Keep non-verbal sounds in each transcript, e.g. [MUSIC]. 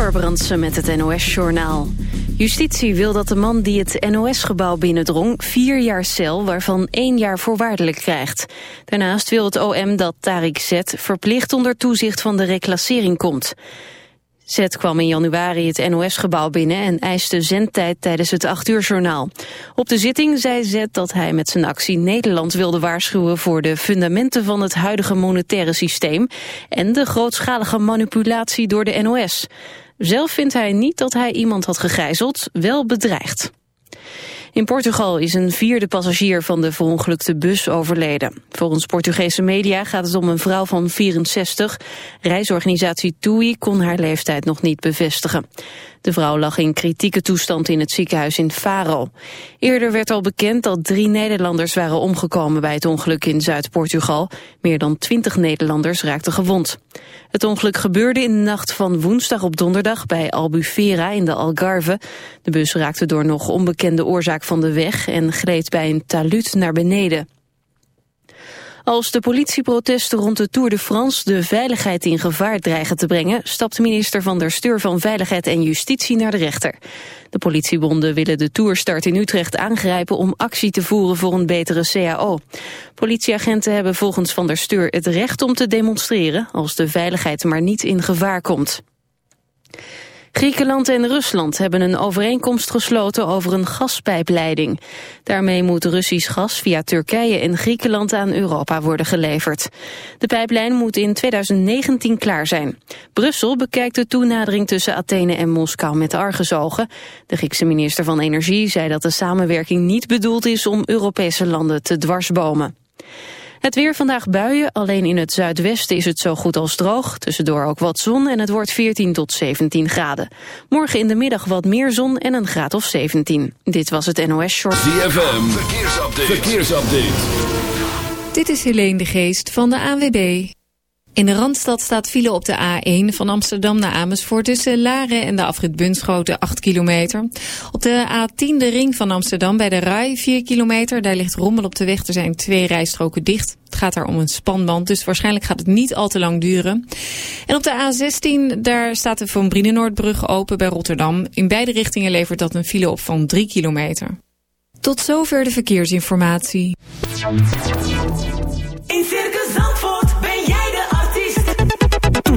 Amber Brandsen met het NOS-journaal. Justitie wil dat de man die het NOS-gebouw binnendrong... vier jaar cel, waarvan één jaar voorwaardelijk krijgt. Daarnaast wil het OM dat Tariq Z verplicht onder toezicht van de reclassering komt. Zet kwam in januari het NOS-gebouw binnen en eiste zendtijd tijdens het 8 uur journaal. Op de zitting zei Zet dat hij met zijn actie Nederland wilde waarschuwen voor de fundamenten van het huidige monetaire systeem en de grootschalige manipulatie door de NOS. Zelf vindt hij niet dat hij iemand had gegijzeld, wel bedreigd. In Portugal is een vierde passagier van de verongelukte bus overleden. Volgens Portugese media gaat het om een vrouw van 64. Reisorganisatie TUI kon haar leeftijd nog niet bevestigen. De vrouw lag in kritieke toestand in het ziekenhuis in Faro. Eerder werd al bekend dat drie Nederlanders waren omgekomen bij het ongeluk in Zuid-Portugal. Meer dan twintig Nederlanders raakten gewond. Het ongeluk gebeurde in de nacht van woensdag op donderdag bij Albufeira in de Algarve. De bus raakte door nog onbekende oorzaak van de weg en gleed bij een taluut naar beneden. Als de politieprotesten rond de Tour de France de veiligheid in gevaar dreigen te brengen, stapt minister Van der Steur van Veiligheid en Justitie naar de rechter. De politiebonden willen de Tourstart in Utrecht aangrijpen om actie te voeren voor een betere CAO. Politieagenten hebben volgens Van der Steur het recht om te demonstreren als de veiligheid maar niet in gevaar komt. Griekenland en Rusland hebben een overeenkomst gesloten over een gaspijpleiding. Daarmee moet Russisch gas via Turkije en Griekenland aan Europa worden geleverd. De pijplijn moet in 2019 klaar zijn. Brussel bekijkt de toenadering tussen Athene en Moskou met argusogen. De Griekse minister van Energie zei dat de samenwerking niet bedoeld is om Europese landen te dwarsbomen. Het weer vandaag buien, alleen in het zuidwesten is het zo goed als droog. Tussendoor ook wat zon en het wordt 14 tot 17 graden. Morgen in de middag wat meer zon en een graad of 17. Dit was het NOS Short. ZFM, verkeersupdate. verkeersupdate. Dit is Helene de Geest van de ANWB. In de Randstad staat file op de A1 van Amsterdam naar Amersfoort... tussen Laren en de afrit Bunschoten 8 kilometer. Op de A10 de ring van Amsterdam bij de Rai 4 kilometer. Daar ligt rommel op de weg, er zijn twee rijstroken dicht. Het gaat daar om een spanband, dus waarschijnlijk gaat het niet al te lang duren. En op de A16, daar staat de Van Brienenoordbrug open bij Rotterdam. In beide richtingen levert dat een file op van 3 kilometer. Tot zover de verkeersinformatie. In Circus Zandvoort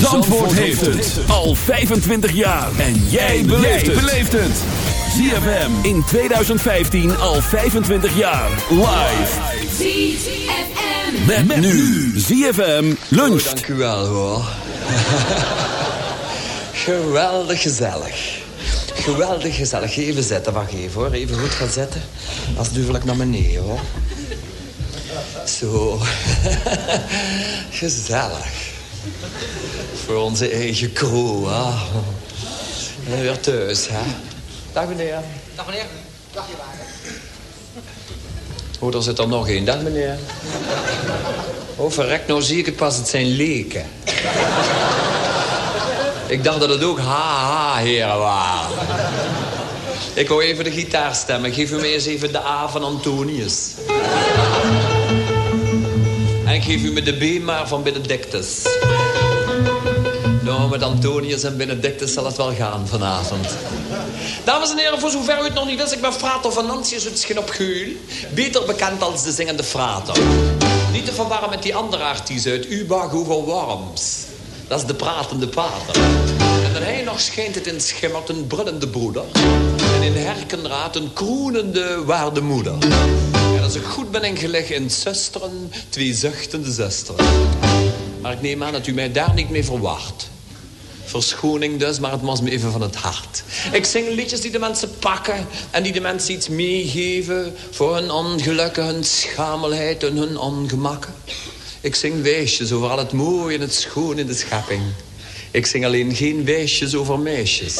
Zandvoort heeft het al 25 jaar. En jij beleeft het. ZFM in 2015 al 25 jaar. Live. ZFM. Met, met nu. ZFM luncht. Dank u wel hoor. [LAUGHS] Geweldig gezellig. Geweldig gezellig. Even zetten, wacht even hoor. Even goed gaan zetten. Als duwelijk naar beneden hoor. Zo. [LAUGHS] gezellig. Voor onze eigen crew, hè. En weer thuis, hè. Dag meneer. Dag meneer. Dag je waarde. Oh, er zit er nog één. Dag meneer. Oh, verrek, nou zie ik het pas. Het zijn leken. Ik dacht dat het ook ha-ha-heren waren. Ik wou even de gitaar stemmen. Geef u mij eens even de A van Antonius. En geef u me de B maar van Benedictus. Nou, met Antonius en Benedictus zal het wel gaan vanavond. Dames en heren, voor zover u het nog niet wist... ik ben Frater Venantius uit Schin op Geul. Beter bekend als de zingende Frater. Niet te verwarren met die andere artiest uit Uba Google Worms. Dat is de pratende pater. En dan hij nog schijnt het in schimmert een brullende broeder. En in Herkenraad een kroenende waardemoeder. En als ik goed ben ingelegd in zusteren, twee zuchtende zusteren. Maar ik neem aan dat u mij daar niet mee verwacht. Verschoning dus, maar het was me even van het hart. Ik zing liedjes die de mensen pakken en die de mensen iets meegeven... voor hun ongelukken, hun schamelheid en hun ongemakken. Ik zing weesjes over al het mooie en het schoon in de schepping. Ik zing alleen geen weesjes over meisjes.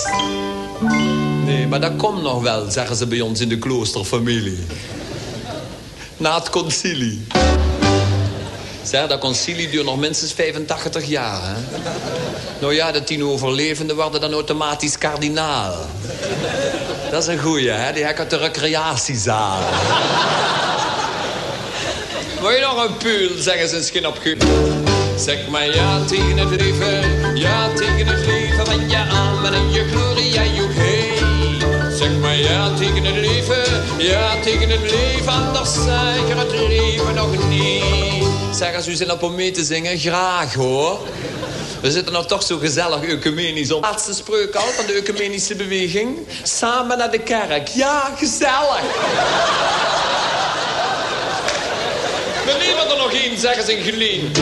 Nee, maar dat komt nog wel, zeggen ze bij ons in de kloosterfamilie. Na het concilie. Dat concilie duurt nog minstens 85 jaar, hè? Nou ja, de tien overlevenden worden dan automatisch kardinaal. Dat is een goeie, hè? Die heb uit de recreatiezaal. Wil je nog een puul, zeggen ze misschien op Guur. Zeg maar ja tegen het leven, ja tegen het leven, van je armen en je glorie en je. Zeg maar ja tegen het leven, ja tegen het leven, anders zeg je het leven nog niet. Zeg, als u zin op om mee te zingen, graag hoor. We zitten nog toch zo gezellig ecumenisch op. Laatste spreuk al van de ecumenische beweging. Samen naar de kerk. Ja, gezellig. We nemen er nog één, zeggen ze in Geleen.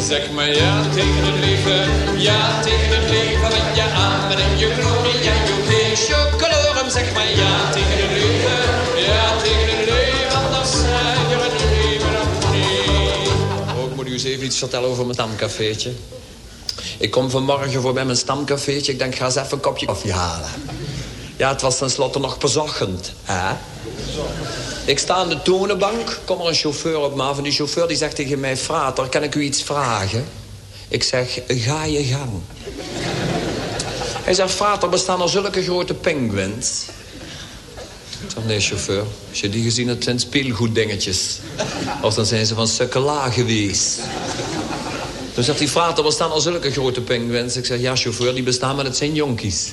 Zeg maar ja tegen het leven, ja tegen het leven. Met je armen en je glorie en je geestje colorum. Zeg maar ja tegen het leven, even iets vertellen over mijn stamcafeetje. Ik kom vanmorgen voor bij mijn stamcafeetje. Ik denk, ga eens even een kopje koffie halen. Ja, het was tenslotte nog bezochtend, hè? Ik sta aan de tonenbank, kom er een chauffeur op me af... en die chauffeur die zegt tegen mij... Frater, kan ik u iets vragen? Ik zeg, ga je gang. Hij zegt, Frater, bestaan er zulke grote penguins? Ik zeg, nee, chauffeur. Als je die gezien hebt, zijn speelgoeddingetjes. Of dan zijn ze van sukkela geweest. Toen zegt die frater, er staan al zulke grote penguins. Ik zeg, ja, chauffeur, die bestaan, maar het zijn jonkies.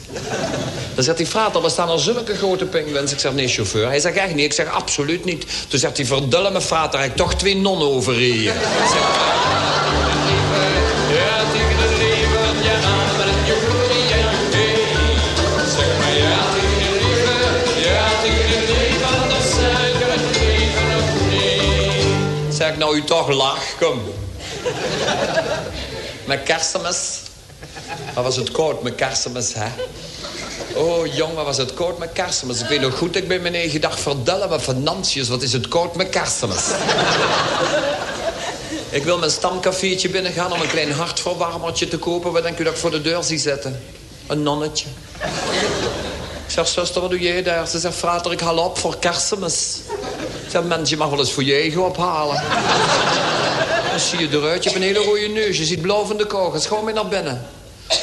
Dan zegt die frater, er staan al zulke grote penguins. Ik zeg, nee, chauffeur. Hij zegt, echt niet. Ik zeg, absoluut niet. Toen zegt hij, verdulle me, frater, hij toch twee nonnen overreden. Ik nou, u toch lach, kom. Met kerstmis. Wat was het koud met kerstmis, hè? Oh, jong, wat was het koud met kerstmis. Ik weet nog goed, ik ben mijn eigen dag verdellen met financiën. Wat is het koud met kerstmis? ik wil mijn stamcafeetje binnengaan om een klein hartverwarmertje te kopen. Wat denk u dat ik voor de deur zie zitten? Een nonnetje. Ik zeg, zuster, wat doe jij daar? Ze zegt, frater, ik haal op voor kerstmis. Ik zeg, mens, je mag wel eens voor je eigen ophalen. Dan zie je eruit, je hebt een hele rode neus. Je ziet blauw van de kogels. Gewoon mee naar binnen.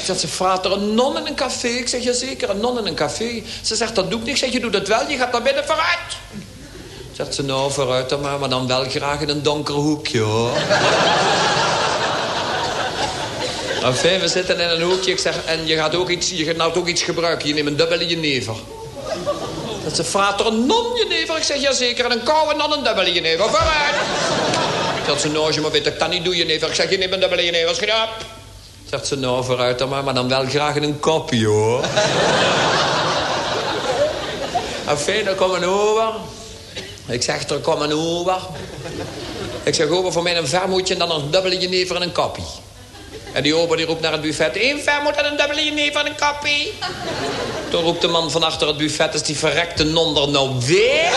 Zegt ze, frater, een non in een café? Ik zeg, jazeker, een non in een café. Ze zegt, dat doe ik niet. Ik zeg, je doet het wel, je gaat naar binnen, vooruit. Zegt ze, nou, vooruit dan maar, maar dan wel graag in een donker hoekje, hoor. Enfin, we zitten in een hoekje. Ik zeg, en je gaat ook iets, je gaat nou ook iets gebruiken. Je neemt een dubbele jenever. Dat ze, frater, een non jenever? Ik zeg, jazeker, en een koude non een dubbele jenever. Vooruit. Dat ze, nou, je maar weet ik dat niet doe, jenever. Ik zeg, je neemt een dubbele jenever, schiet op. Zegt ze, nou, vooruit dan maar, maar dan wel graag een kopje, hoor. Enfin, dan komt een over. Ik zeg, er komt een over. Ik zeg, over voor mij een vermoedje en dan een dubbele jenever en een koppie. En die ober die roept naar het buffet, één vermoed en een dubbele jenever en een koppie. Toen roept de man van achter het buffet, is die verrekte non er nou weer?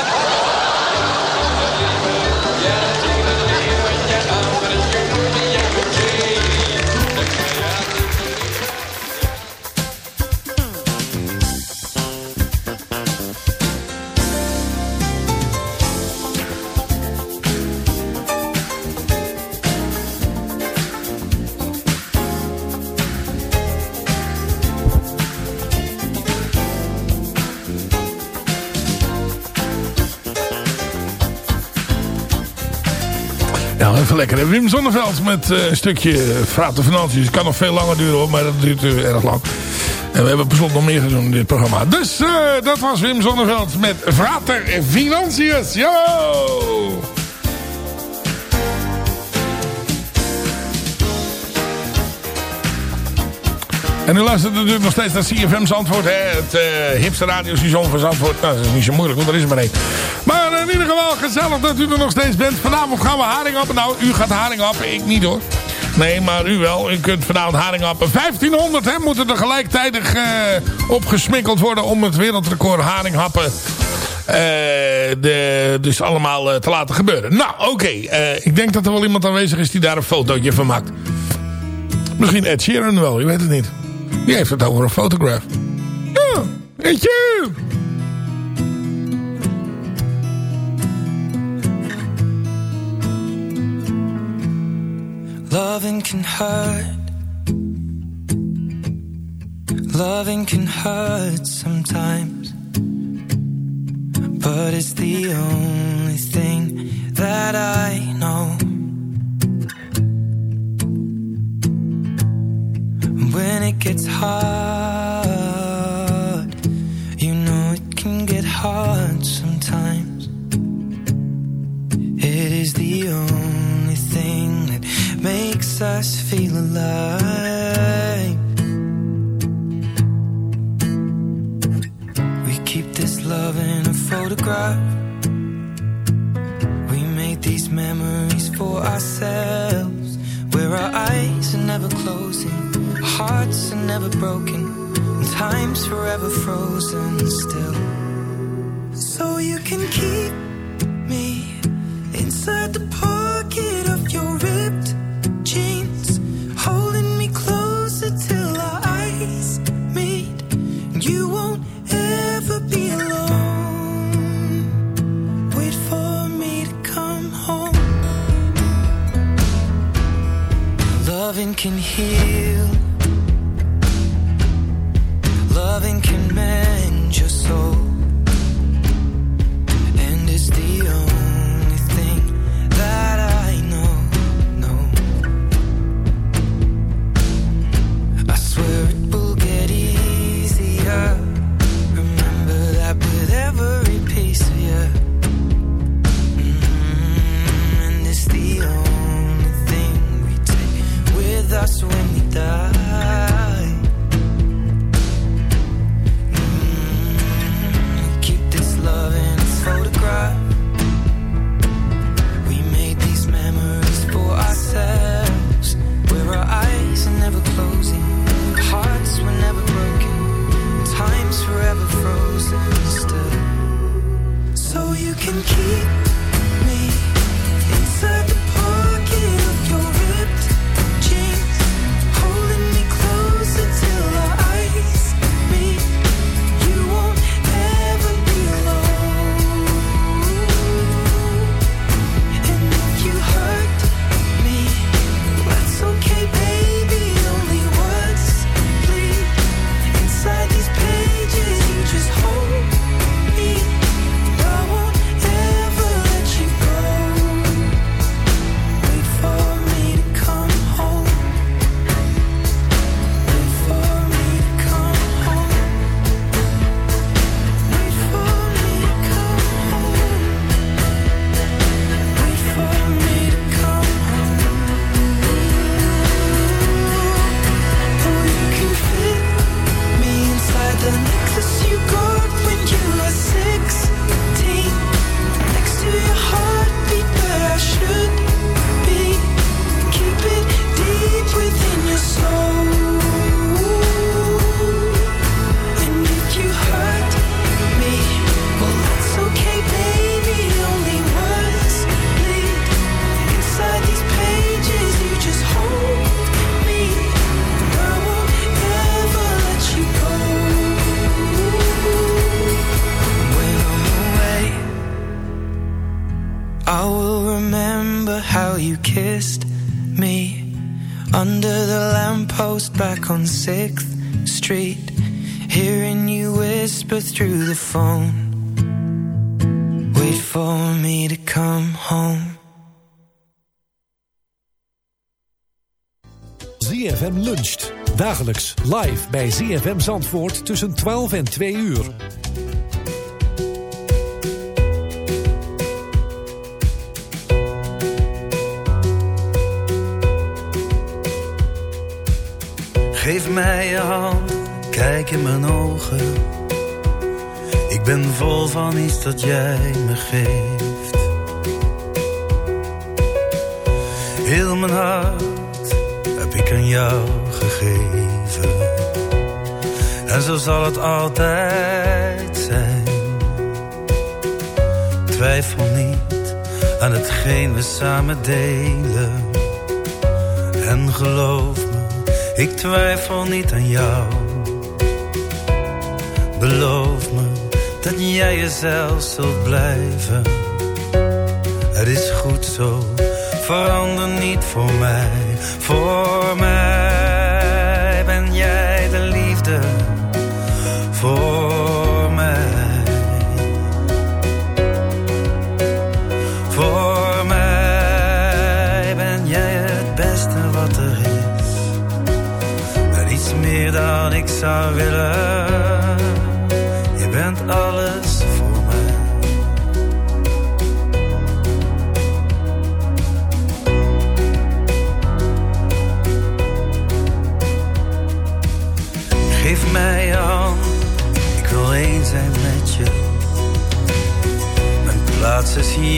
Lekker. Wim Zonneveld met eh, een stukje Frater Financiën. Het kan nog veel langer duren hoor, maar dat duurt eh, erg lang. En we hebben per slot nog meer gedaan in dit programma. Dus eh, dat was Wim Zonneveld met Frater Financiën. Yo! En u luistert natuurlijk nog steeds naar CFM Zandvoort. Hè? Het hipste radiostation van Zandvoort. Nou, dat is niet zo moeilijk, want er is er maar één. Maar in ieder geval gezellig dat u er nog steeds bent. Vanavond gaan we haring happen. Nou, u gaat haring happen, ik niet hoor. Nee, maar u wel. U kunt vanavond haring happen. 1500 hè, moeten er gelijktijdig uh, opgesmikkeld worden om het wereldrecord haring happen. Uh, de, dus allemaal te laten gebeuren. Nou, oké. Ik denk dat er wel iemand aanwezig is die daar een fotootje van maakt. Misschien Ed Sheeran wel, je weet het niet. Die heeft het over een fotograaf. Ja, weet je. Loving can hurt. Loving can hurt sometimes. But it's the only thing that I know. when it gets hard, broken, and time's forever frozen still. So you can keep me inside the pocket of your ripped jeans, holding me closer till our eyes meet. You won't ever be alone. Wait for me to come home. Loving can heal. for me to come home. ZFM luncht. Dagelijks live bij ZFM Zandvoort tussen 12 en 2 uur. Geef mij je hand, kijk in mijn ogen ik ben vol van iets dat jij me geeft. Heel mijn hart heb ik aan jou gegeven. En zo zal het altijd zijn. Twijfel niet aan hetgeen we samen delen. En geloof me, ik twijfel niet aan jou. Beloof dat jij jezelf zult blijven. Het is goed zo, verander niet voor mij. Voor mij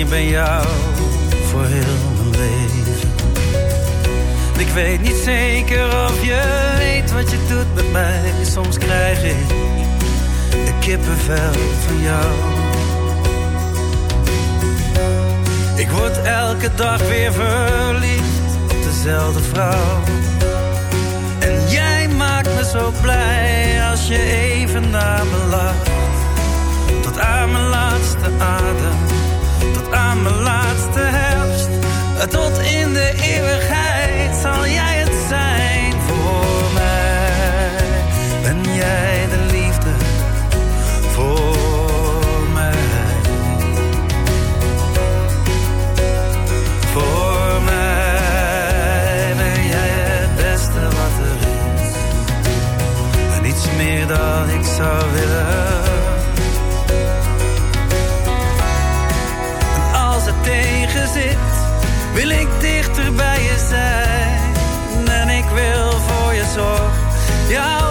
hier bij jou voor heel mijn leven. Ik weet niet zeker of je weet wat je doet met mij. Soms krijg ik de kippenvel van jou. Ik word elke dag weer verliefd op dezelfde vrouw. En jij maakt me zo blij als je even naar me lacht. Tot aan mijn laatste adem, aan mijn laatste herfst. Tot in de eeuwigheid zal jij het zijn voor mij. Ben jij de liefde voor mij? Voor mij ben jij het beste wat er is. En iets meer dan ik zou willen. Wil ik dichter bij je zijn. En ik wil voor je. Jouw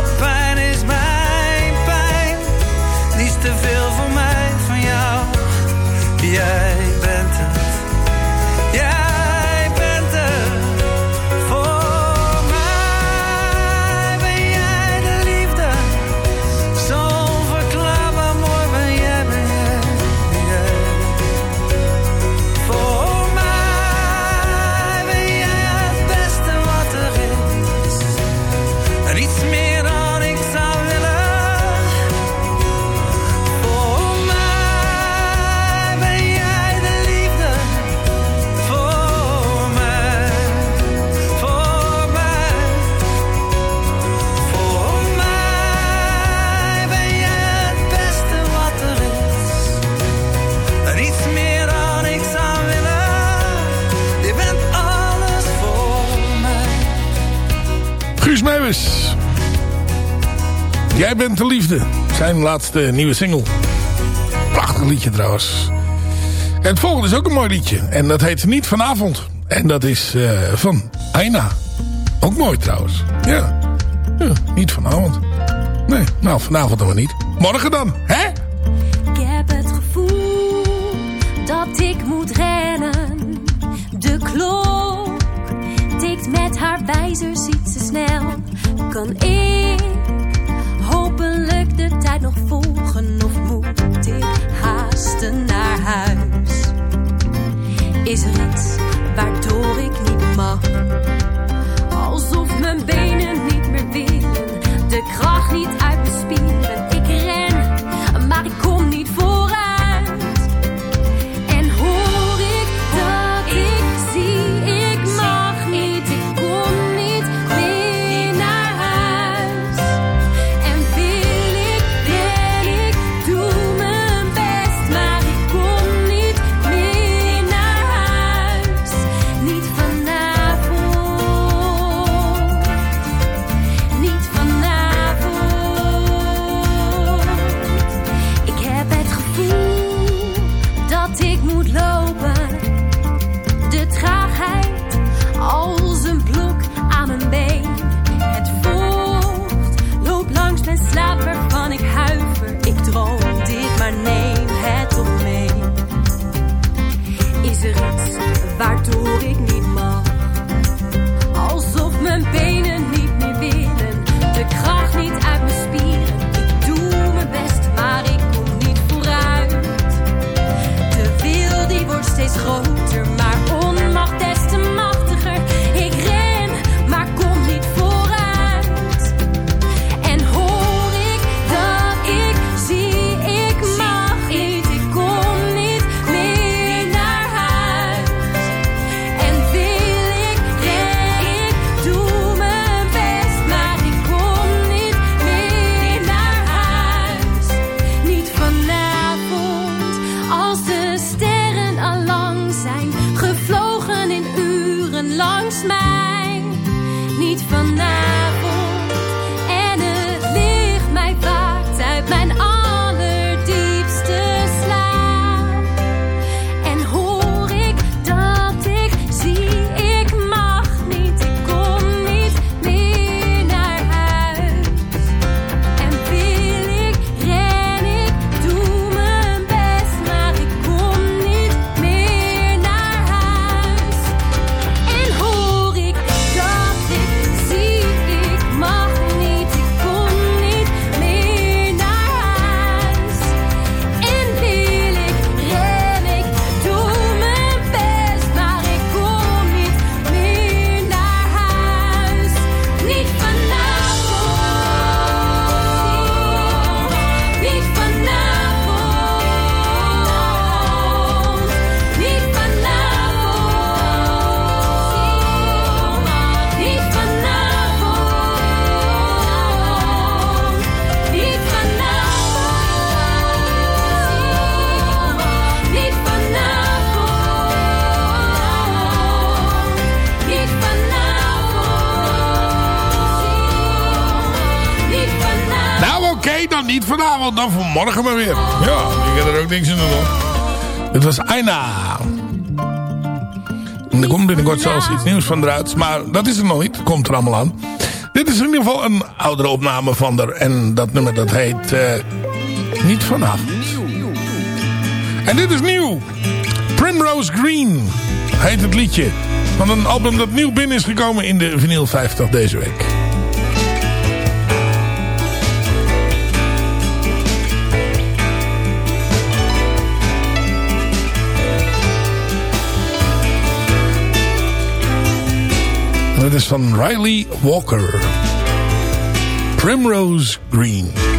Jij bent de liefde. Zijn laatste nieuwe single. Prachtig liedje trouwens. En het volgende is ook een mooi liedje. En dat heet Niet Vanavond. En dat is eh, van Aina. Ook mooi trouwens. Ja. ja. Niet vanavond. Nee, nou vanavond dan maar niet. Morgen dan, hè? Ik heb het gevoel dat ik moet rennen. De klok tikt met haar wijzers iets te snel. Kan ik de tijd nog volgen of moet ik haasten naar huis? Is er iets waardoor ik niet mag? Alsof mijn benen niet meer willen, de kracht niet uit mijn spieren. Vanavond, dan vanmorgen maar weer. Ja, ik heb er ook niks in doen hoor. Het was Aina. Er komt binnenkort zelfs iets nieuws van eruit. Maar dat is er nog niet. Komt er allemaal aan. Dit is in ieder geval een oudere opname van haar. En dat nummer dat heet... eh, niet vanavond. En dit is nieuw. Primrose Green heet het liedje. Van een album dat nieuw binnen is gekomen in de vinyl 50 deze week. En het is van Riley Walker. Primrose Green.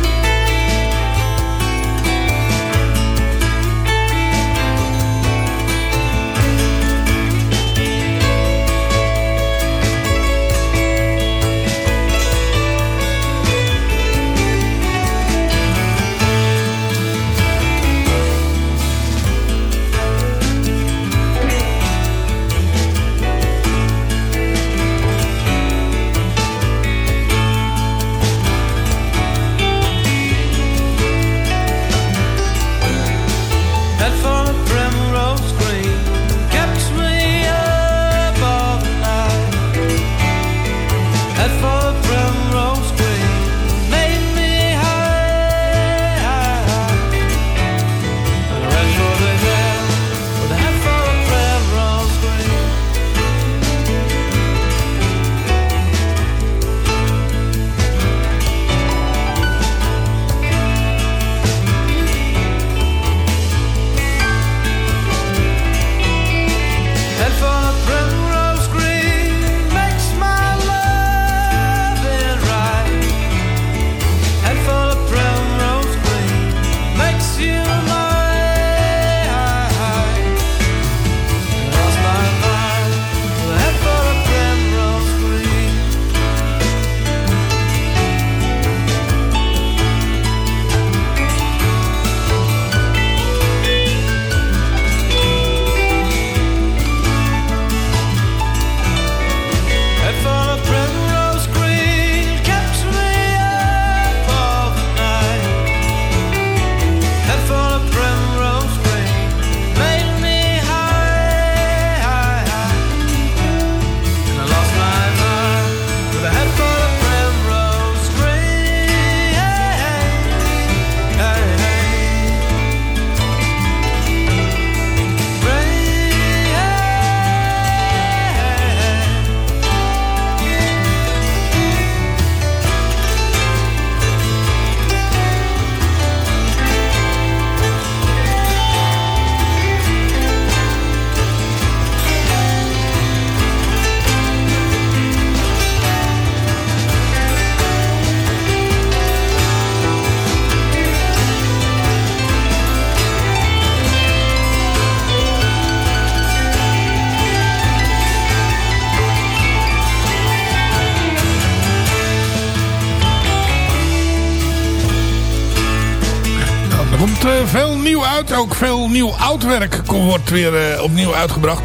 Ook veel nieuw oud werk wordt weer eh, opnieuw uitgebracht.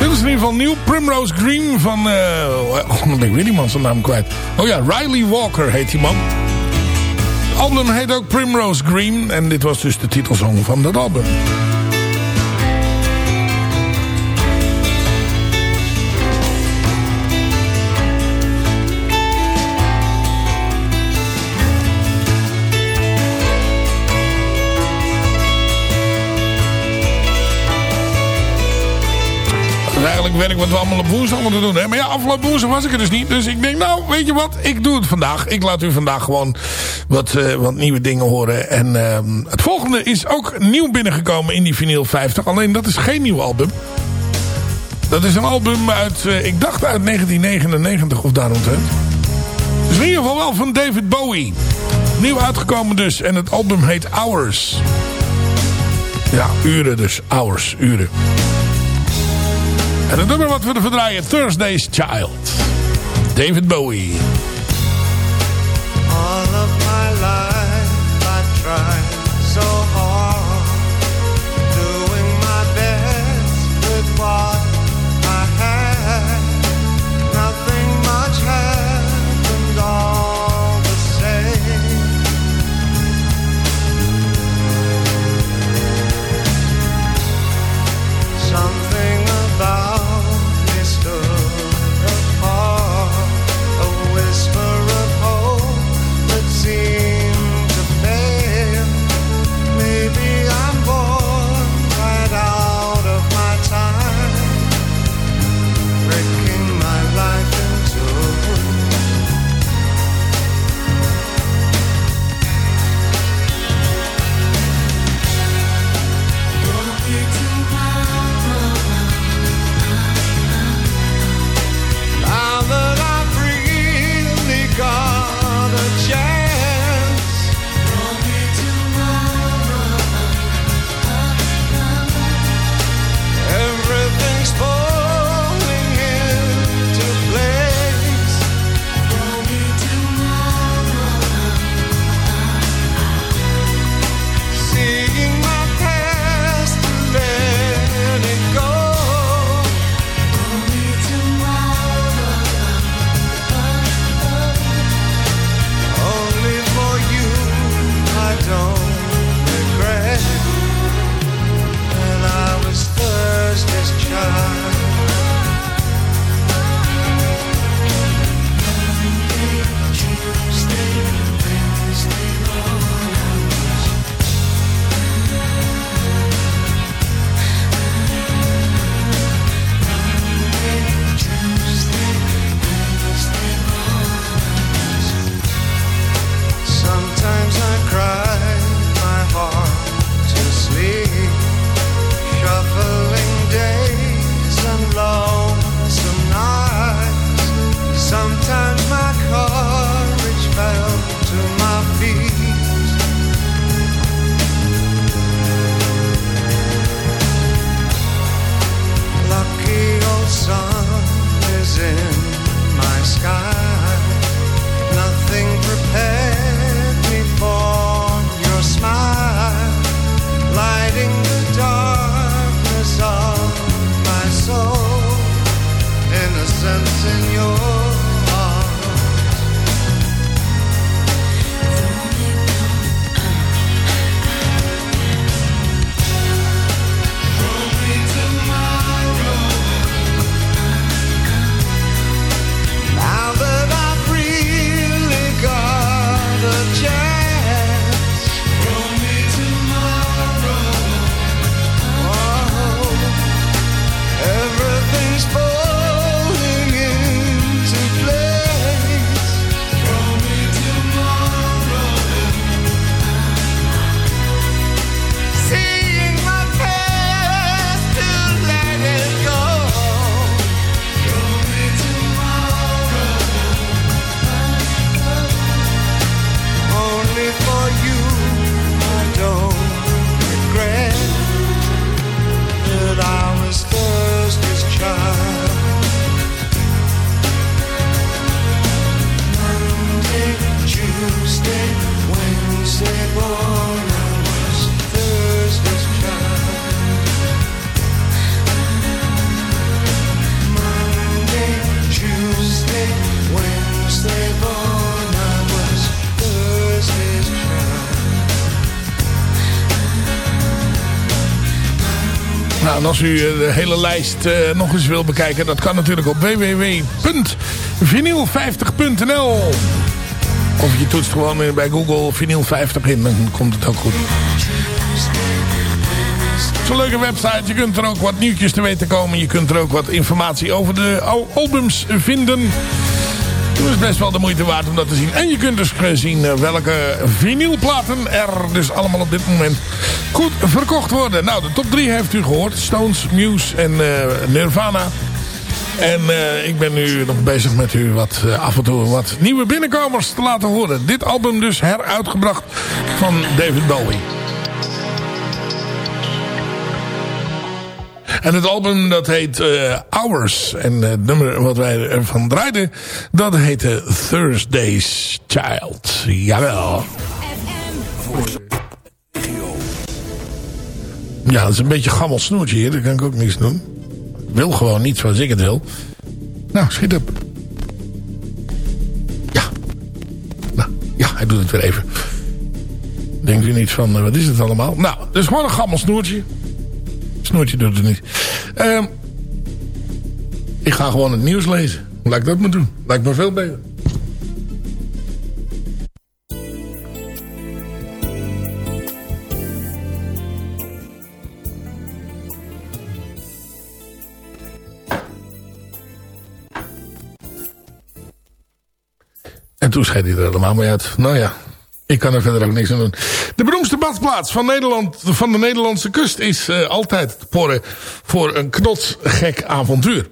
Dit is in ieder geval nieuw. Primrose Green van... eh oh, ik weer die man zijn naam kwijt. Oh ja, Riley Walker heet die man. Het album heet ook Primrose Green. En dit was dus de titelsong van dat album. Eigenlijk werk wat we allemaal op woensdag moeten doen. Hè? Maar ja, afgelopen woensdag was ik er dus niet. Dus ik denk, nou, weet je wat? Ik doe het vandaag. Ik laat u vandaag gewoon wat, eh, wat nieuwe dingen horen. En ehm, het volgende is ook nieuw binnengekomen in die vinyl 50. Alleen dat is geen nieuw album. Dat is een album uit, eh, ik dacht uit 1999 of daaromtrent. Dus in ieder geval wel van David Bowie. Nieuw uitgekomen dus. En het album heet Hours. Ja, uren dus. Hours, uren. En het nummer wat we er verdraaien, Thursday's Child. David Bowie. Als u eh, de hele lijst eh, nog eens wil bekijken, dat kan natuurlijk op www.vinyl50.nl. Of je toetst gewoon bij Google vinyl 50 in, dan komt het ook goed. Het is een leuke website. Je kunt er ook wat nieuwtjes te weten komen. Je kunt er ook wat informatie over de al- albums vinden. Is best wel de moeite waard om dat te zien. En je kunt dus eh, zien eh, welke vinylplaten er dus allemaal op dit moment goed verkocht worden. Nou, de top 3 heeft u gehoord. Stones, Muse en eh, Nirvana. En ik ben nu nog bezig met u wat, af en toe wat nieuwe binnenkomers te laten horen. Dit album dus heruitgebracht van David Bowie. En het album dat heet eh, Hours. En het nummer wat wij ervan draaiden, dat heette Thursday's Child. Jawel. Ja, dat is een beetje gammel snoertje hier. Daar kan ik ook niks doen. Ik wil gewoon niet zoals ik het wil. Nou, schiet op. Ja. Nou, ja, hij doet het weer even. Denkt u niet van, eh, wat is het allemaal? Nou, is gewoon een gammel snoertje. Snoertje doet het niet. Ehm, ik ga gewoon het nieuws lezen. Ik dat maar doen. Lijkt me veel beter. En toen scheidt hij er helemaal mee uit. Nou ja, ik kan er verder ook niks aan doen. De beroemdste badplaats van, Nederland, van de Nederlandse kust is uh, altijd te porren voor een knotsgek avontuur.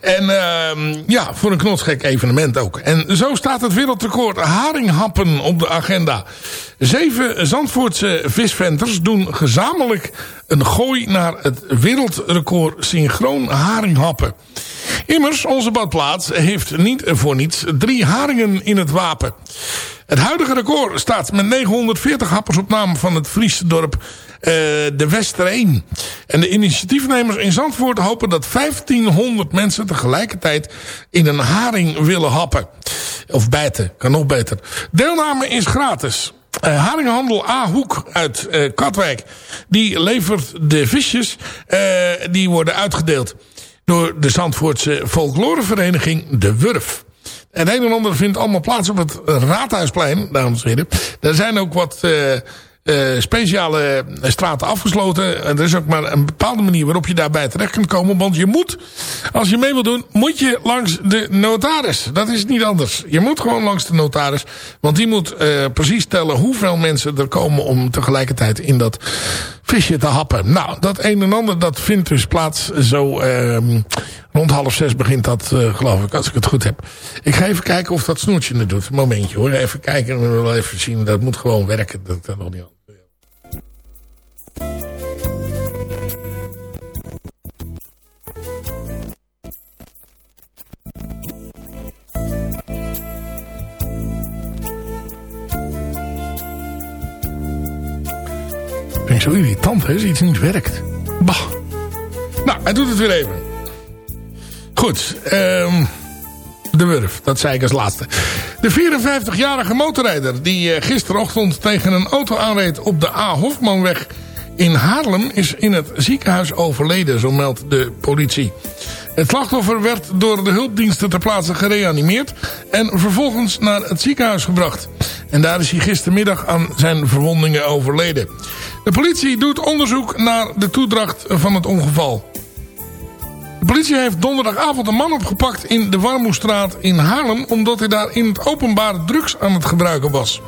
En uh, ja, voor een knotsgek evenement ook. En zo staat het wereldrecord haringhappen op de agenda. Zeven Zandvoortse visventers doen gezamenlijk een gooi naar het wereldrecord synchroon haringhappen. Immers, onze badplaats heeft niet voor niets drie haringen in het wapen. Het huidige record staat met 940 happers op naam van het Friese dorp uh, de Westereen. En de initiatiefnemers in Zandvoort hopen dat 1500 mensen tegelijkertijd in een haring willen happen. Of bijten, kan nog beter. Deelname is gratis. Uh, haringhandel A. Hoek uit uh, Katwijk. Die levert de visjes. Die worden uitgedeeld door de Zandvoortse folklorevereniging De Wurf. En het een en ander vindt allemaal plaats op het Raadhuisplein, dames en heren. Er zijn ook wat uh, uh, speciale straten afgesloten. En er is ook maar een bepaalde manier waarop je daarbij terecht kunt komen. Want je moet, als je mee wil doen, moet je langs de notaris. Dat is niet anders. Je moet gewoon langs de notaris. Want die moet uh, precies tellen hoeveel mensen er komen om tegelijkertijd in dat visje te happen. Nou, dat een en ander dat vindt dus plaats zo um, rond half zes begint dat, uh, geloof ik, als ik het goed heb. Ik ga even kijken of dat snoertje het doet. Momentje hoor. Even kijken en we willen even zien. Dat moet gewoon werken. Dat kan nog niet aan. vind ik zo irritant, hè, als iets niet werkt. Bah. Nou, hij doet het weer even. Goed, um, de Wurf, dat zei ik als laatste. De 54-jarige motorrijder die uh, gisterochtend tegen een auto aanreed op de A. Hofmanweg in Haarlem is in het ziekenhuis overleden, zo meldt de politie. Het slachtoffer werd door de hulpdiensten ter plaatse gereanimeerd en vervolgens naar het ziekenhuis gebracht. En daar is hij gistermiddag aan zijn verwondingen overleden. De politie doet onderzoek naar de toedracht van het ongeval. De politie heeft donderdagavond een man opgepakt in de Warmoestraat in Haarlem... omdat hij daar in het openbaar drugs aan het gebruiken was.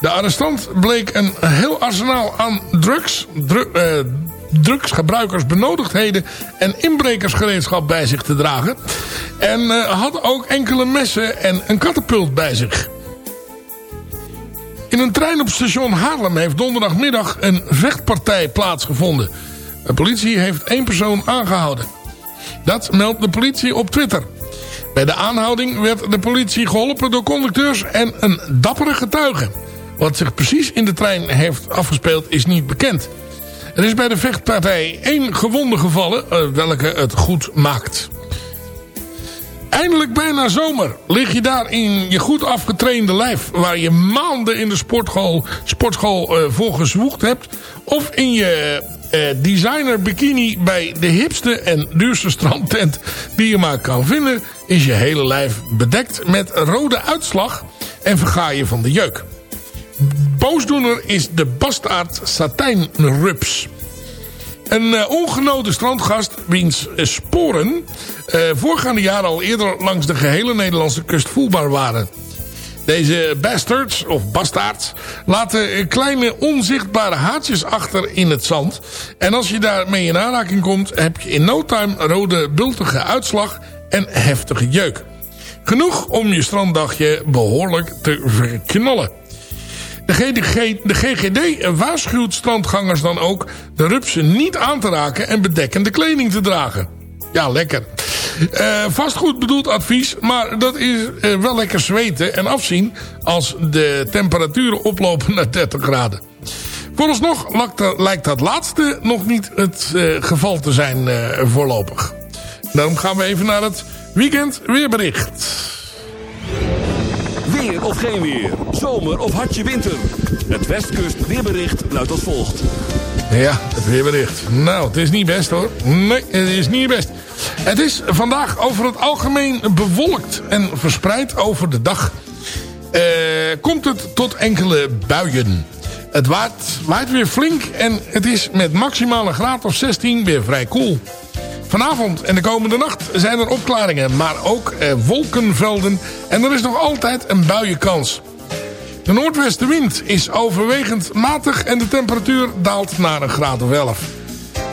De arrestant bleek een heel arsenaal aan drugs, dru benodigdheden en inbrekersgereedschap bij zich te dragen. En uh, had ook enkele messen en een katapult bij zich. In een trein op station Haarlem heeft donderdagmiddag een vechtpartij plaatsgevonden. De politie heeft één persoon aangehouden. Dat meldt de politie op Twitter. Bij de aanhouding werd de politie geholpen door conducteurs en een dappere getuige. Wat zich precies in de trein heeft afgespeeld is niet bekend. Er is bij de vechtpartij één gewonde gevallen, uh, welke het goed maakt. Eindelijk bijna zomer. Lig je daar in je goed afgetrainde lijf... waar je maanden in de sportschool, sportschool uh, voor gezwoegd hebt... of in je eh, designer bikini bij de hipste en duurste strandtent die je maar kan vinden... is je hele lijf bedekt met rode uitslag en vergaaien van de jeuk. Boosdoener is de bastaard satijnrups. Een uh, ongenoten strandgast wiens uh, sporen voorgaande jaren al eerder langs de gehele Nederlandse kust voelbaar waren. Deze bastards, of bastaards, laten kleine onzichtbare haartjes achter in het zand. En als je daarmee in aanraking komt, heb je in no time rode bultige uitslag en heftige jeuk. Genoeg om je stranddagje behoorlijk te verknallen. De, de GGD waarschuwt strandgangers dan ook de rupsen niet aan te raken en bedekkende kleding te dragen. Ja, lekker. Uh, vastgoed bedoeld advies, maar dat is uh, wel lekker zweten en afzien als de temperaturen oplopen naar 30 graden. Vooralsnog lijkt dat laatste nog niet het uh, geval te zijn voorlopig. Daarom gaan we even naar het weekend weerbericht. Weer of geen weer, zomer of hartje winter. Het Westkust weerbericht luidt als volgt. Ja, het weerbericht. Nou, het is niet best hoor. Nee, het is niet best. Het is vandaag over het algemeen bewolkt en verspreid over de dag. Uh, komt het tot enkele buien. Het waait, waait weer flink en het is met maximale graad of 16 weer vrij koel. Vanavond en de komende nacht zijn er opklaringen, maar ook eh, wolkenvelden en er is nog altijd een buienkans. De noordwestenwind is overwegend matig en de temperatuur daalt naar een graad of 11.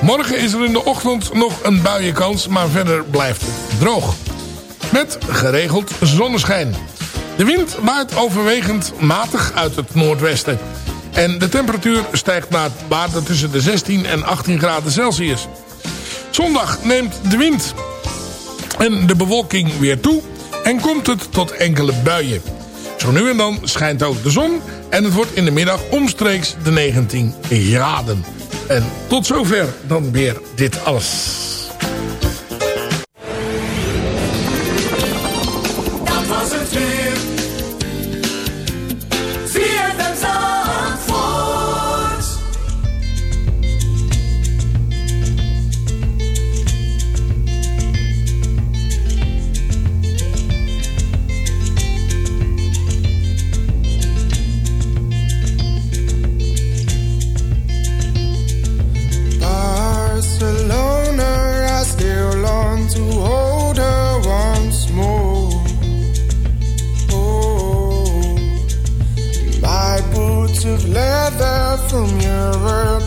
Morgen is er in de ochtend nog een buienkans, maar verder blijft het droog. Met geregeld zonneschijn. De wind waait overwegend matig uit het noordwesten. En de temperatuur stijgt naar waarde tussen de 16 en 18 graden Celsius. Zondag neemt de wind en de bewolking weer toe en komt het tot enkele buien. Zo nu en dan schijnt ook de zon en het wordt in de middag omstreeks de 19 graden. En tot zover dan weer dit alles. from your world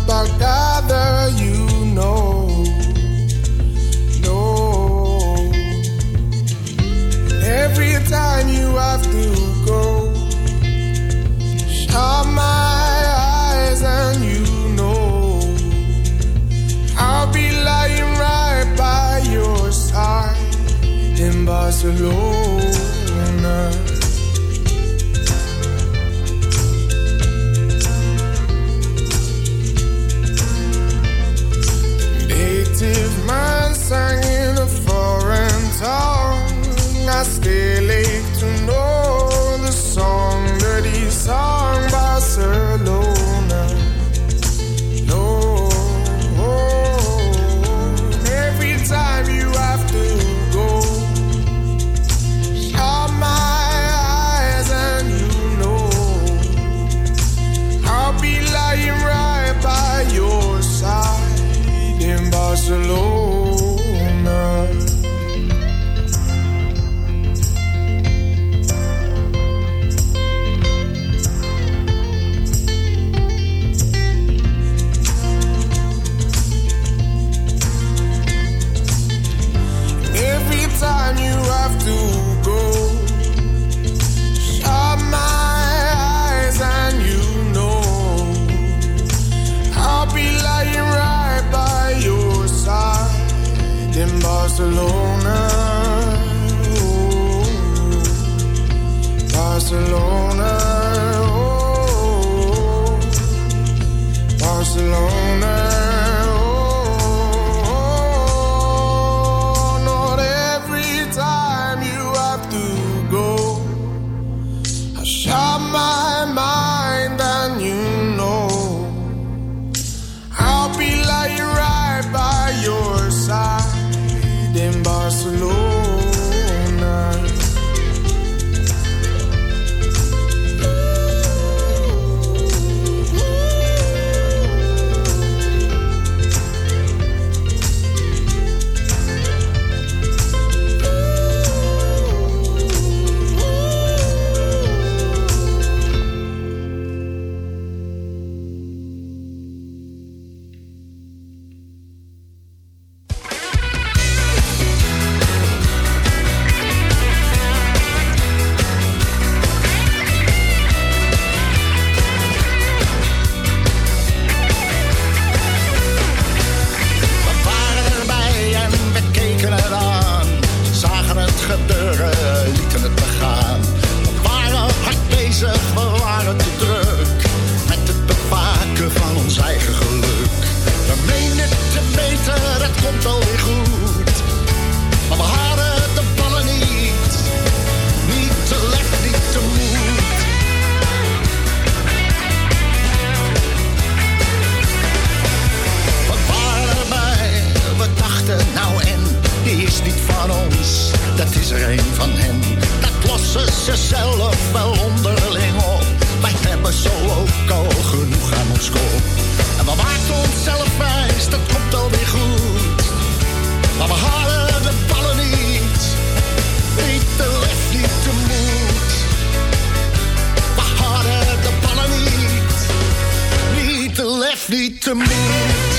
niet te moed.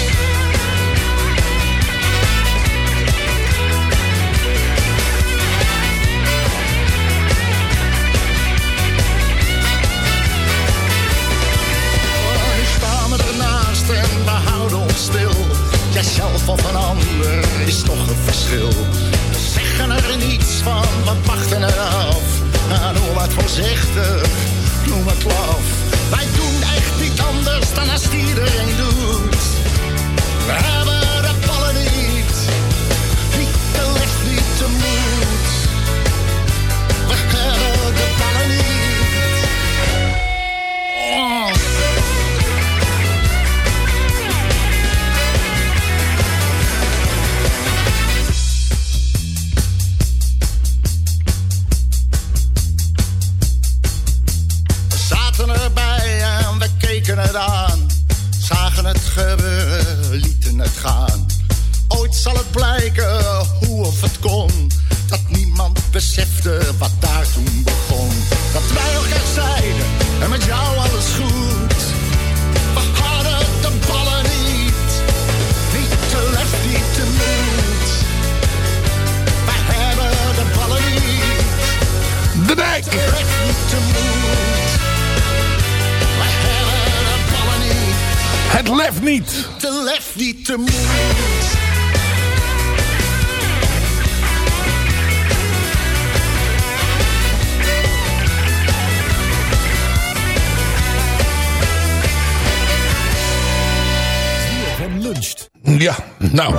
Ja, nou.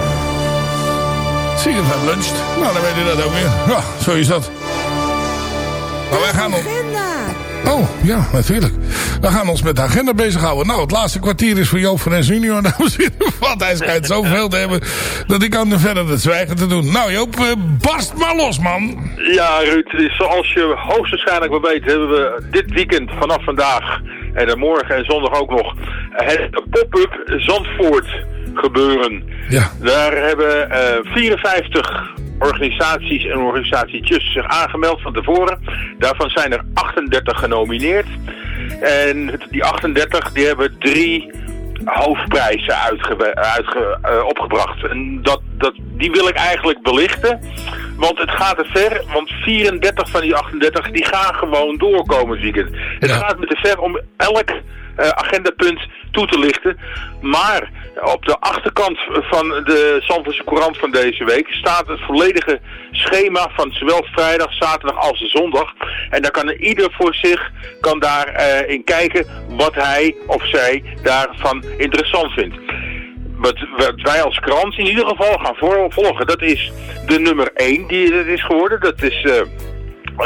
Zie je van luncht. Nou, dan weet u dat ook weer. Ja, zo is dat. Maar wij gaan op... Oh, ja, natuurlijk. We gaan ons met de agenda bezighouden. Nou, het laatste kwartier is voor Joop van Rens junior. [LAUGHS] Dames en heren, want hij schijnt zoveel te hebben... dat ik kan verder het zwijgen te doen. Nou Joop, eh, barst maar los, man. Ja, Ruud, dus zoals je hoogstwaarschijnlijk wel weet, hebben we dit weekend vanaf vandaag en dan morgen en zondag ook nog het pop-up Zandvoort gebeuren. Ja. Daar hebben eh 54 organisaties en organisatietjes zich aangemeld van tevoren. Daarvan zijn er 38 genomineerd. En die 38 die hebben drie hoofdprijzen uitge uitge eh, opgebracht. En dat, dat, die wil ik eigenlijk belichten. Want het gaat te ver. Want 34 van die 38 die gaan gewoon doorkomen weekend. Het gaat me te ver om elk eh, agendapunt toe te lichten. Maar op de achterkant van de Zandvoortse Courant van deze week staat het volledige schema van zowel vrijdag, zaterdag als zondag. En daar kan ieder voor zich kan daar eh, in kijken wat hij of zij daarvan interessant vindt. Wat, wij als krant in ieder geval gaan volgen, dat is de nummer 1 die het is geworden. Dat is eh,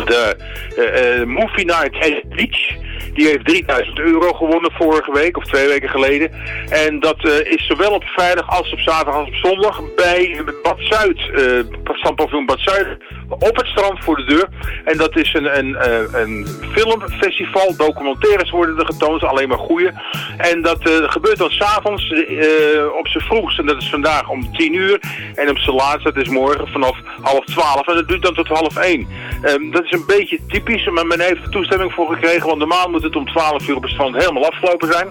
de eh, eh, Movie Night at Beach. Die heeft 3000 euro gewonnen vorige week of twee weken geleden. En dat eh, is zowel op vrijdag als op zaterdag als op zondag bij Bad Zuid, uh, Bad Zuid, op het strand voor de deur. En dat is een, een, een filmfestival, documentaires worden er getoond, alleen maar goede. En dat eh, gebeurt dan s'avonds uh, op z'n vroegst, en dat is vandaag om 10 uur. En op z'n laatst, dat is morgen vanaf half 12. En dat duurt dan tot half 1. Um, dat is een beetje typisch, maar men heeft er toestemming voor gekregen, want normaal moet het om 12 uur op het strand helemaal afgelopen zijn.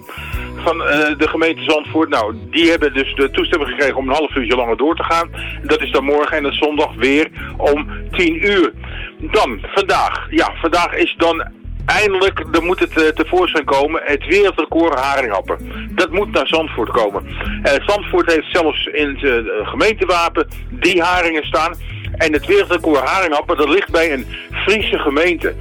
Van uh, de gemeente Zandvoort. Nou, die hebben dus de toestemming gekregen om een half uurtje langer door te gaan. Dat is dan morgen en dan zondag weer om 10 uur. Dan, vandaag. Ja, vandaag is dan eindelijk, dan moet het uh, tevoorschijn komen, het wereldrecord haringhappen. Dat moet naar Zandvoort komen. Uh, Zandvoort heeft zelfs in het gemeentewapen die haringen staan. En het wereldrecord haringhappen, dat ligt bij een Friese gemeente.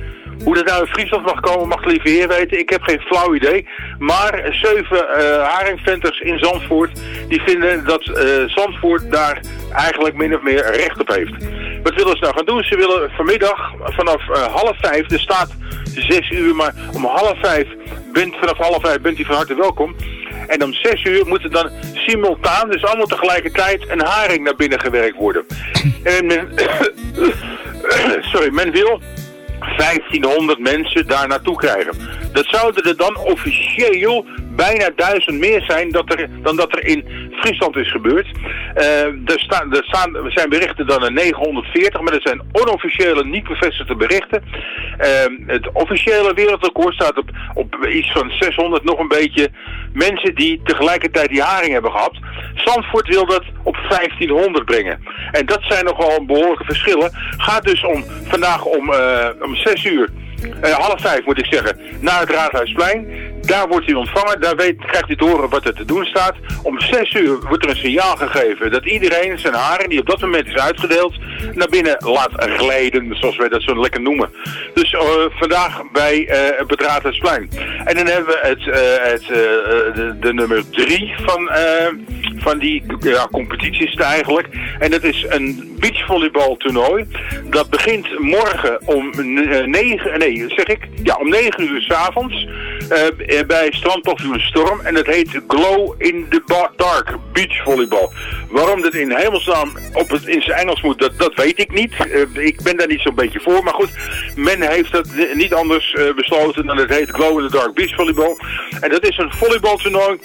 Hoe dat nou in Friesland mag komen, mag de lieve heer weten. Ik heb geen flauw idee. Maar zeven uh, haringventers in Zandvoort, die vinden dat uh, Zandvoort daar eigenlijk min of meer recht op heeft. Wat willen ze nou gaan doen? Ze willen vanmiddag vanaf uh, half vijf, er staat zes uur, maar om half vijf, bent, vanaf half vijf bent u van harte welkom. En om zes uur moet er dan simultaan, dus allemaal tegelijkertijd, een haring naar binnen gewerkt worden. en men, [COUGHS] [COUGHS] sorry, men wil 1500 mensen daar naartoe krijgen. Dat zouden er dan officieel bijna duizend meer zijn dat er, dan dat er in Friesland is gebeurd. Eh, er, staan, er, staan, zijn berichten dan een 940, maar dat zijn onofficiële, niet bevestigde berichten. Eh, het officiële wereldrecord staat op, op iets van 600 nog een beetje mensen die tegelijkertijd die haring hebben gehad. Zandvoort wil dat op 1500 brengen. En dat zijn nogal behoorlijke verschillen. Gaat dus om, vandaag om, eh, om 6 uur eh, half vijf moet ik zeggen, naar het Raadhuisplein. Daar wordt hij ontvangen, daar weet, krijgt hij te horen wat er te doen staat. Om zes uur wordt er een signaal gegeven dat iedereen zijn haren, die op dat moment is uitgedeeld, naar binnen laat glijden, zoals wij dat zo lekker noemen. Dus eh, vandaag bij eh, het Raadhuisplein. En dan hebben we het, eh, het, de, de nummer drie van, van die ja, competities eigenlijk. En dat is een beachvolleybaltoernooi. Dat begint morgen om negen, nee zeg ik, ja om negen uur s'avonds uh, bij strandpaviljoen Storm. En dat heet Glow in the Dark beachvolleybal. Waarom dat in hemelsnaam op het, in zijn Engels moet, dat, dat weet ik niet. Eh, ik ben daar niet zo'n beetje voor. Maar goed, men heeft dat niet anders eh, besloten dan het heet Glow in the Dark beachvolleybal. En dat is een volleybaltoernooi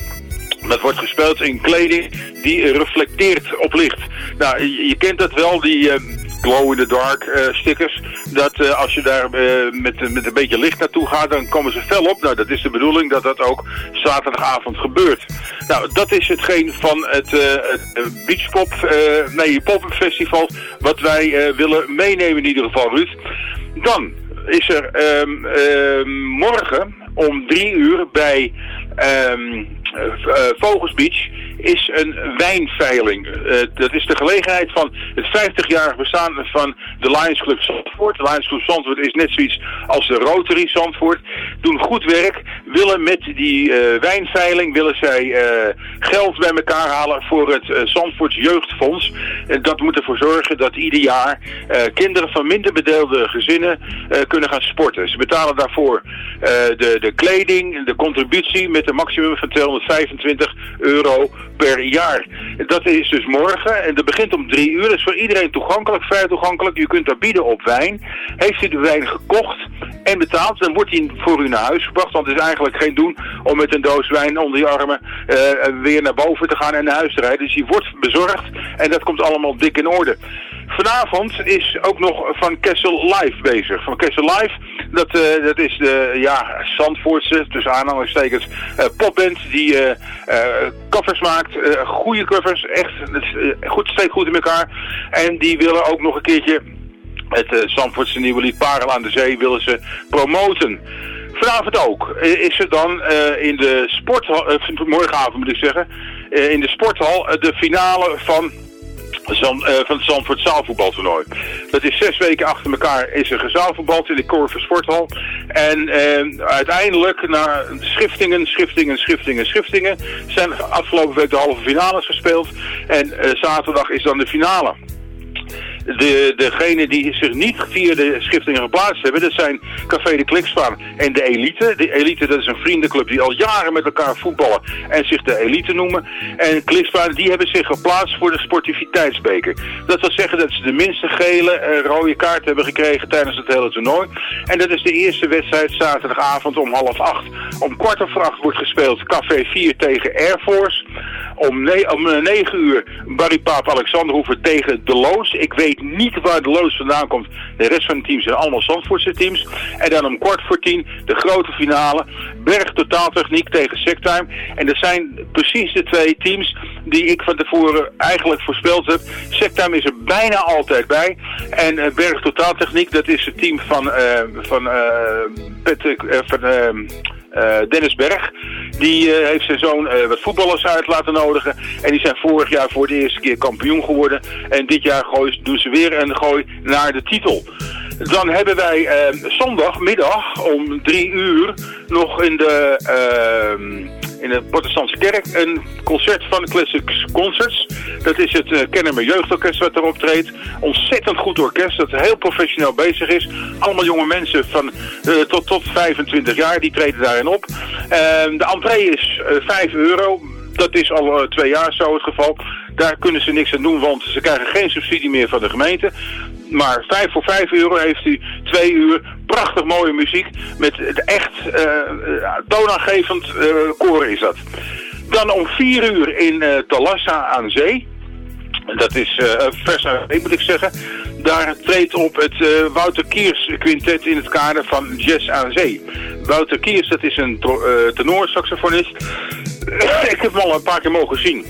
dat wordt gespeeld in kleding die reflecteert op licht. Nou, je, kent dat wel, die eh, glow in the dark eh, stickers. Dat eh, als je daar eh, met, met een beetje licht naartoe gaat, dan komen ze fel op. Nou, dat is de bedoeling dat dat ook zaterdagavond gebeurt. Nou, dat is hetgeen van het, het Beachpop, nee, Pop-up Festival, wat wij willen meenemen in ieder geval, Ruud. Dan is er ehm, ehm, morgen om drie uur bij ehm, eh, eh, Vogels Beach is een wijnveiling. Eh, dat is de gelegenheid van het 50-jarig bestaan van de Lions Club Zandvoort. De Lions Club Zandvoort is net zoiets als de Rotary Zandvoort. Doen goed werk, willen met die eh, wijnveiling willen zij eh, geld bij elkaar halen voor het Zandvoorts Jeugdfonds. En dat moet ervoor zorgen dat ieder jaar kinderen van minder bedeelde gezinnen kunnen gaan sporten. Ze betalen daarvoor de, de kleding, de contributie met een maximum van 225 euro per jaar. Dat is dus morgen en dat begint om drie uur. Dat is voor iedereen toegankelijk, vrij toegankelijk. U kunt daar bieden op wijn. Heeft u de wijn gekocht en betaald, dan wordt hij voor u naar huis gebracht. Want het is eigenlijk geen doen om met een doos wijn onder je armen eh, weer naar boven te gaan en naar huis te rijden. Dus die wordt bezorgd en dat komt allemaal dik in orde. Vanavond is ook nog Van Kessel Live bezig. Van Kessel Live, dat, eh, dat is de ja, Zandvoortse, tussen aanhalingstekens, eh, popband die eh, covers maakt. goede covers, echt goed, steekt goed in elkaar. En die willen ook nog een keertje het Zandvoortse nieuwe lied Parel aan de Zee willen ze promoten. Vanavond ook is er dan in de sporthal, morgenavond moet ik zeggen, in de sporthal de finale van Zand, eh, van het Zandvoort zaalvoetbaltoernooi. Dat is zes weken achter elkaar is er gezaalvoetbald in de Corver Sporthal. En eh, uiteindelijk, na schiftingen, schiftingen, schiftingen, schiftingen, zijn afgelopen week de halve finales gespeeld. En eh, zaterdag is dan de finale. De, degene die zich niet via de schiftingen geplaatst hebben, dat zijn Café de Klikspaan en de Elite. De Elite, dat is een vriendenclub die al jaren met elkaar voetballen en zich de Elite noemen. En Klikspaan, die hebben zich geplaatst voor de sportiviteitsbeker. Dat wil zeggen dat ze de minste gele eh, rode kaart hebben gekregen tijdens het hele toernooi. En dat is de eerste wedstrijd zaterdagavond om half acht. Om kwart over acht wordt gespeeld Café 4 tegen Air Force. Om, ne om eh, 9 uur Barry Paap Alexanderhoeven tegen De Loos. Ik weet niet waar De Loos vandaan komt. De rest van het team zijn allemaal Zandvoortse teams. En dan om kwart voor tien de grote finale. Berg Totaaltechniek tegen Sectime. En dat zijn precies de twee teams die ik van tevoren eigenlijk voorspeld heb. Sectime is er bijna altijd bij. En eh, Berg Totaaltechniek, dat is het team van, eh, van, eh, Patrick, van Dennis Berg. Die eh, heeft zijn zoon eh, wat voetballers uit laten nodigen. En die zijn vorig jaar voor de eerste keer kampioen geworden. En dit jaar gooien, doen ze weer een gooi naar de titel. Dan hebben wij eh, zondagmiddag om drie uur nog in de, eh, in de protestantse kerk een concert van Classics Concerts. Dat is het uh, Kennemer Jeugdorkest wat erop treedt. Ontzettend goed orkest dat heel professioneel bezig is. Allemaal jonge mensen van eh, tot, tot 25 jaar die treden daarin op. Eh, de entree is eh 5 euro. Dat is al eh, twee jaar zo het geval. Daar kunnen ze niks aan doen, want ze krijgen geen subsidie meer van de gemeente. Maar 5 voor 5 euro heeft u twee uur prachtig mooie muziek. Met het echt eh, toonaangevend eh, koren is dat. Dan om 4 uur in eh Talassa aan zee. Dat is eh vers moet ik zeggen. Daar treedt op het Wouter Kiers quintet in het kader van Jazz aan Zee. Wouter Kiers, dat is een eh, tenorsaxofonist. [COUGHS] ik heb hem al een paar keer mogen zien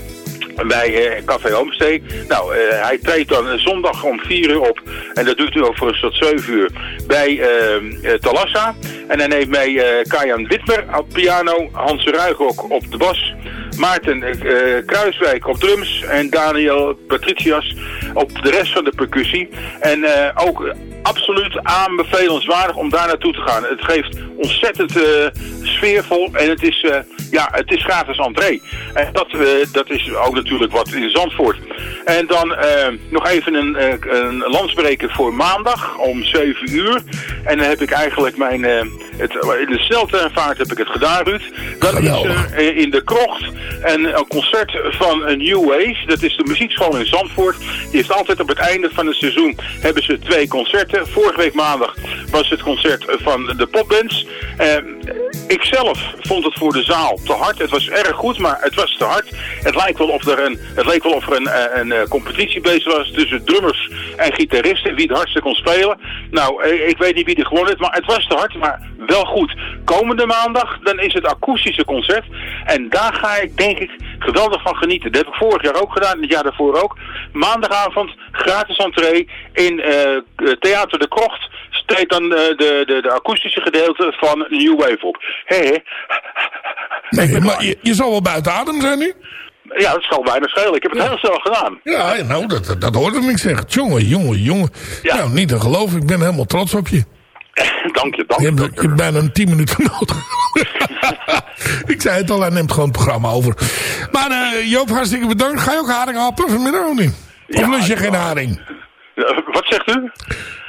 bij eh, Café Homestay. Nou, eh, hij treedt dan zondag om 4 uur op. En dat doet hij overigens tot 7 uur bij eh, eh, Talassa. En hij neemt mee Kajan Witmer op piano, Hans Ruigrok op de bas. Maarten eh, Kruiswijk op drums en Daniel Patricias op de rest van de percussie. En eh, ook absoluut aanbevelenswaardig om daar naartoe te gaan. Het geeft ontzettend eh, sfeervol en het is, ja, het is gratis entree. En dat, dat is ook natuurlijk wat in Zandvoort. En dan nog even een, een landsbreker voor maandag om 7 uur. En dan heb ik eigenlijk mijn... het, in de sneltreinvaart heb ik het gedaan, Ruud. Dat is in de krocht en een concert van New Ways. Dat is de muziekschool in Zandvoort. Die heeft altijd op het einde van het seizoen hebben ze twee concerten. Vorige week maandag was het concert van de popbands. Eh, ik zelf vond het voor de zaal te hard. Het was erg goed, maar het was te hard. Het lijkt wel of er een, het leek wel of er een, eh, een, eh, competitie bezig was tussen drummers en gitaristen. Wie het hardste kon spelen. Nou, ik weet niet wie er gewonnen heeft, maar het was te hard, maar wel goed. Komende maandag, dan is het akoestische concert. En daar ga ik, denk ik, geweldig van genieten. Dat heb ik vorig jaar ook gedaan, en het jaar daarvoor ook. Maandagavond, gratis entree in eh, Theater de Krocht. Treedt dan eh, de, de, de akoestische gedeelte van New Wave op. Hé. Nee, maar je, je zal wel buiten adem zijn nu? Ja, dat zal weinig schelen. Ik heb het heel snel gedaan. Ja, nou, dat, dat hoorde ik zeg. Jongen, jongen, jongen. Nou, niet te geloven. Ik ben helemaal trots op je. [LAUGHS] dank je, dank je. hebt, je hebt bijna een tien minuten nodig. [LAUGHS] ik zei het al, hij neemt gewoon het programma over. Maar eh, Joop, hartstikke bedankt. Ga je ook haring happen vanmiddag of niet? Of lust je geen haring? Wat zegt u?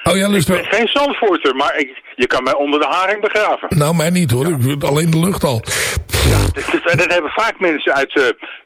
Oh ja, lust Ik ben geen Zandvoorter, maar ik, je kan mij onder de haring begraven. Nou, mij niet hoor. Ik vind alleen de lucht al. Dat, dat- dat hebben vaak mensen uit eh,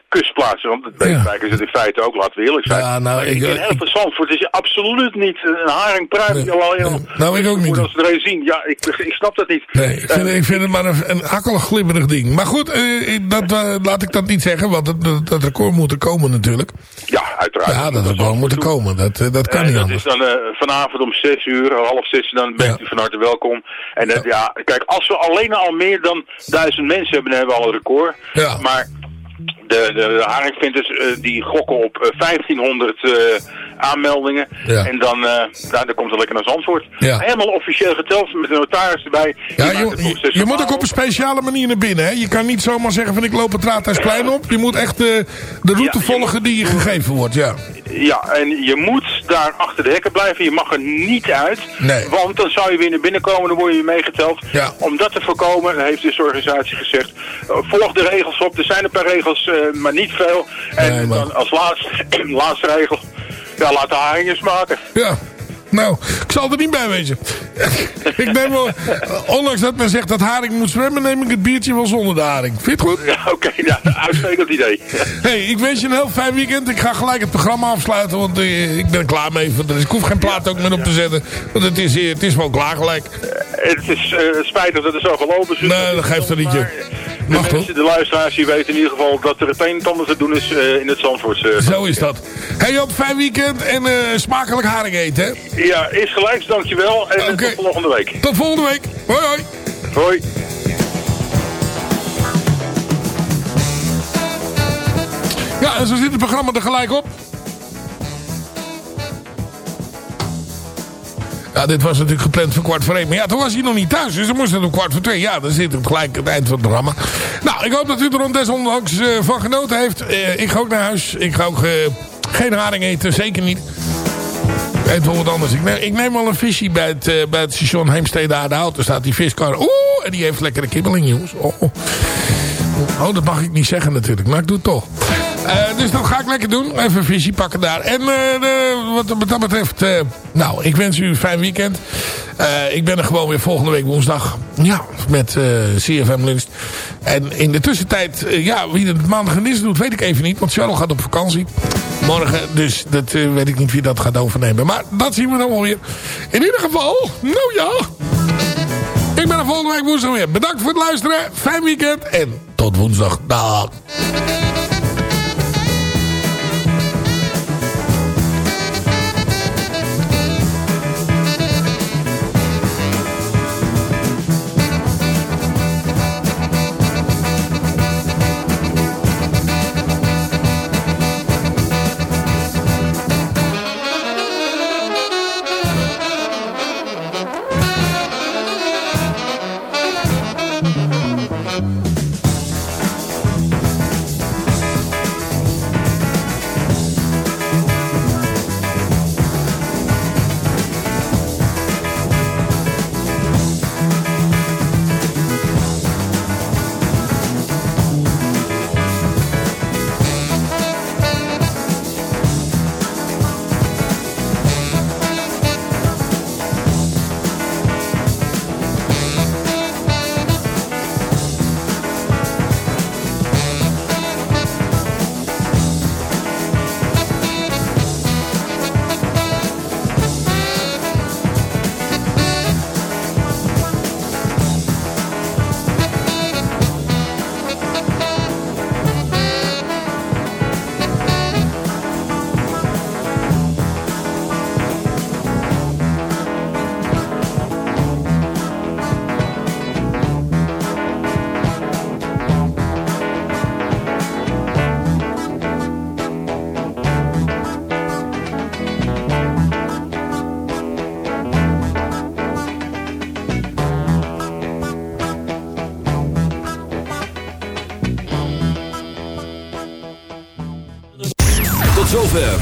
kustplaatsen, want dat Beverwijk is het in feite ook, laten we eerlijk zijn. Ja, nou, ik- in heel veel Zandvoort is je absoluut niet een haringpruim. Nee, al Nou, ik ook niet. Als we er zien, ja, ik, ik snap dat niet. Nee, ik vind, ik vind het maar een, een akkelig glibberig ding. Maar goed, eh, dat, eh, laat ik dat niet zeggen, want dat, dat, dat record moet er komen natuurlijk. Ja, uiteraard. Ja, dat record moet er komen. Dat, eh, dat kan niet dat anders. is dan eh, vanavond om 6 uur, half 6, dan bent u van harte welkom. En ja. kijk, als we alleen al meer dan duizend mensen hebben, dan hebben we al een record. Ja. Maar de, de, de haringvinters eh, die gokken op eh, 1500 eh, aanmeldingen. Ja. En dan, daar, dan komt het lekker naar Zandvoort. Ja. Helemaal officieel geteld met de notaris erbij. Ja, je, moet ook op een speciale manier naar binnen. Hè? Je kan niet zomaar zeggen van ik loop het Raadhuisplein op. Je moet echt eh, de route volgen die je gegeven wordt. Ja. Ja, en je moet daar achter de hekken blijven. Je mag er niet uit. Nee. Want dan zou je weer naar binnen komen, dan word je meegeteld. Om dat te voorkomen, heeft dus de organisatie gezegd... eh, volg de regels op. Er zijn een paar regels, maar niet veel. En Nee, dan als laatste, [CLEARS THROAT] laatste regel... Ja, laat de haringen smaken. Ja. Nou, ik zal er niet bij wezen. [LAUGHS] ik neem wel, ondanks dat men zegt dat haring moet zwemmen, neem ik het biertje wel zonder de haring. Vind je het goed? Ja, oké. ja, uitstekend idee. [LAUGHS] hey, ik wens je een heel fijn weekend. Ik ga gelijk het programma afsluiten, want eh, ik ben er klaar mee. Dus ik hoef geen plaat ook meer op te zetten. Want het is, eh, het is wel klaar gelijk. Het is eh, spijtig dat het zo gelopen is. Nee, dat geeft er niet. De, mensen, de luisteraars, die weten in ieder geval dat er het een en ander te doen is eh, in het Zandvoortse. Zo is dat. Hey Joop, fijn weekend en eh, smakelijk haring eten. Hè? Ja, is gelijk, dankjewel. En eh, tot volgende week. Tot volgende week. Hoi hoi. Hoi. Ja, en zo zit het programma er gelijk op. Ja, dit was natuurlijk gepland voor kwart voor één. Maar ja, toen was hij nog niet thuis. Dus dan moest het om kwart voor twee. Ja, dan zit het gelijk het eind van het programma. Nou, ik hoop dat u er rond desondanks eh, van genoten heeft. Eh, ik ga ook naar huis. Ik ga ook eh, geen haring eten. Zeker niet. Ik eet wat anders. Ik neem, ik neem al een visje bij het, bij het station Heemstede Aardehout. Daar staat die viskar. Oeh, en die heeft lekkere kibbeling, jongens. Oh, oh. Oh, dat mag ik niet zeggen natuurlijk, maar ik doe het toch. Eh, dus dat ga ik lekker doen. Even visie pakken daar. En eh, de- wat, dat betreft, eh, nou, ik wens u een fijn weekend. Ik ben er gewoon weer volgende week woensdag. Ja, met CFM Lunch. En in de tussentijd, ja, wie het maandag en dinsdag doet, weet ik even niet. Want Charles gaat op vakantie. morgen. Dus dat weet ik niet wie dat gaat overnemen. Maar dat zien we dan wel weer. In ieder geval, nou ja. Ik ben er volgende week woensdag weer. Bedankt voor het luisteren. Fijn weekend. En tot woensdag. Dag.